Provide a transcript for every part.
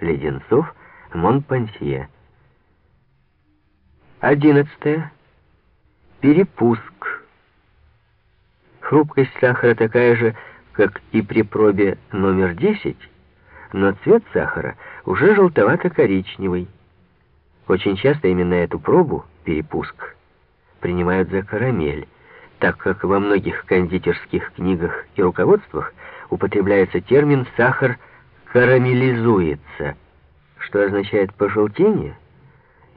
леденцов Монпансье. Одиннадцатое. Перепуск. Хрупкость сахара такая же, как и при пробе номер 10, но цвет сахара уже желтовато-коричневый. Очень часто именно эту пробу, перепуск, принимают за карамель, так как во многих кондитерских книгах и руководствах употребляется термин «сахар карамелизуется», что означает пожелтение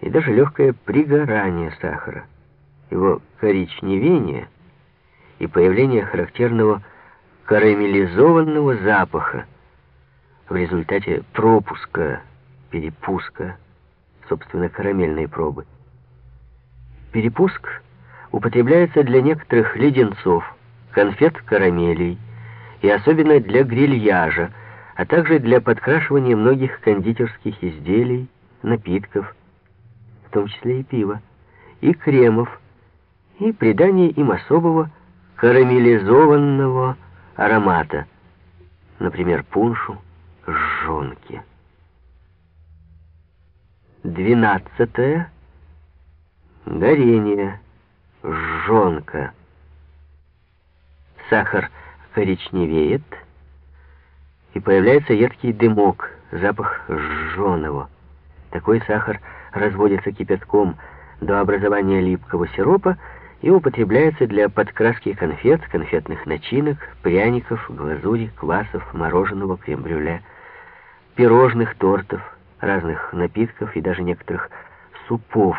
и даже легкое пригорание сахара, его коричневение и появление характерного карамелизованного запаха в результате пропуска, перепуска, собственно, карамельной пробы. Перепуск употребляется для некоторых леденцов, конфет карамелей и особенно для грильяжа, а также для подкрашивания многих кондитерских изделий, напитков, в том числе и пива, и кремов, и придания им особого карамелизованного аромата, например, пуншу, жжонки. Двенадцатое. Горение, жжонка. Сахар коричневеет, и появляется едкий дымок, запах жженого. Такой сахар разводится кипятком до образования липкого сиропа и употребляется для подкраски конфет, конфетных начинок, пряников, глазури, квасов, мороженого, крем-брюле, пирожных, тортов, разных напитков и даже некоторых супов,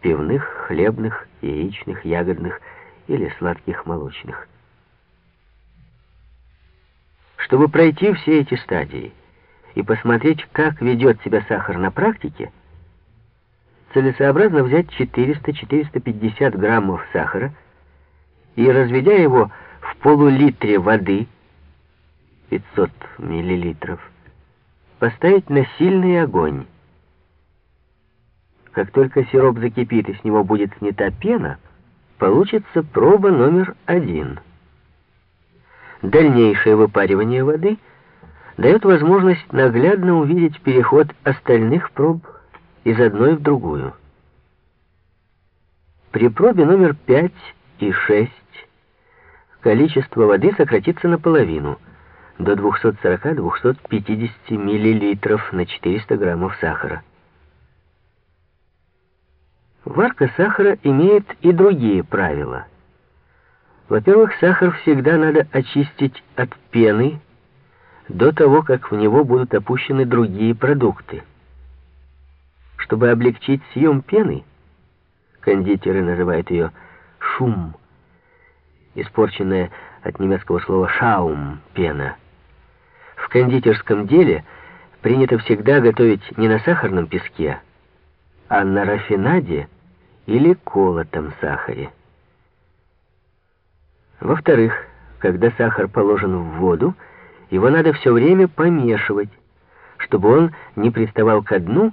пивных, хлебных, яичных, ягодных или сладких молочных. Чтобы пройти все эти стадии и посмотреть, как ведет себя сахар на практике, целесообразно взять 400-450 граммов сахара и, разведя его в полулитре воды, 500 миллилитров, поставить на сильный огонь. Как только сироп закипит и с него будет снята пена, получится проба номер один. Дальнейшее выпаривание воды дает возможность наглядно увидеть переход остальных проб из одной в другую. При пробе номер 5 и 6 количество воды сократится наполовину, до 240-250 мл на 400 граммов сахара. Варка сахара имеет и другие правила. Во-первых, сахар всегда надо очистить от пены до того, как в него будут опущены другие продукты. Чтобы облегчить съем пены, кондитеры называют ее «шум», испорченная от немецкого слова «шаум» — пена. В кондитерском деле принято всегда готовить не на сахарном песке, а на рафинаде или колотом сахаре. Во-вторых, когда сахар положен в воду, его надо все время помешивать, чтобы он не приставал ко дну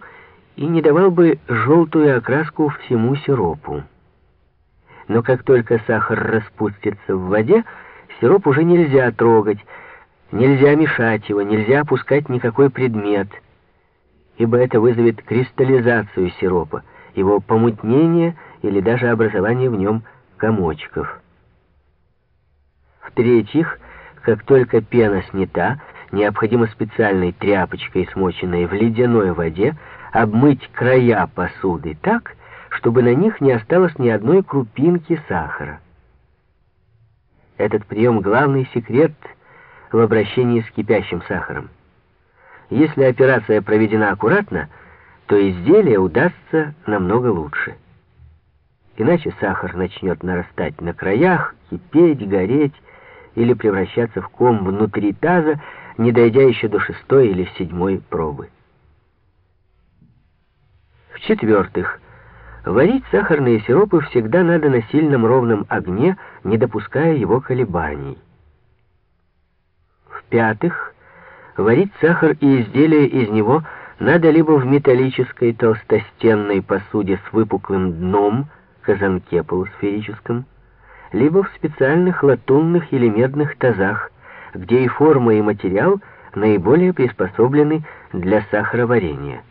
и не давал бы желтую окраску всему сиропу. Но как только сахар распустится в воде, сироп уже нельзя трогать, нельзя мешать его, нельзя опускать никакой предмет, ибо это вызовет кристаллизацию сиропа, его помутнение или даже образование в нем комочков. В-третьих, как только пена снята, необходимо специальной тряпочкой, смоченной в ледяной воде, обмыть края посуды так, чтобы на них не осталось ни одной крупинки сахара. Этот прием — главный секрет в обращении с кипящим сахаром. Если операция проведена аккуратно, то изделие удастся намного лучше. Иначе сахар начнет нарастать на краях, кипеть, гореть, или превращаться в ком внутри таза, не дойдя еще до шестой или седьмой пробы. В-четвертых, варить сахарные сиропы всегда надо на сильном ровном огне, не допуская его колебаний. В-пятых, варить сахар и изделия из него надо либо в металлической толстостенной посуде с выпуклым дном, казанке полусферическом, либо в специальных латунных или медных тазах, где и форма, и материал наиболее приспособлены для сахароварения.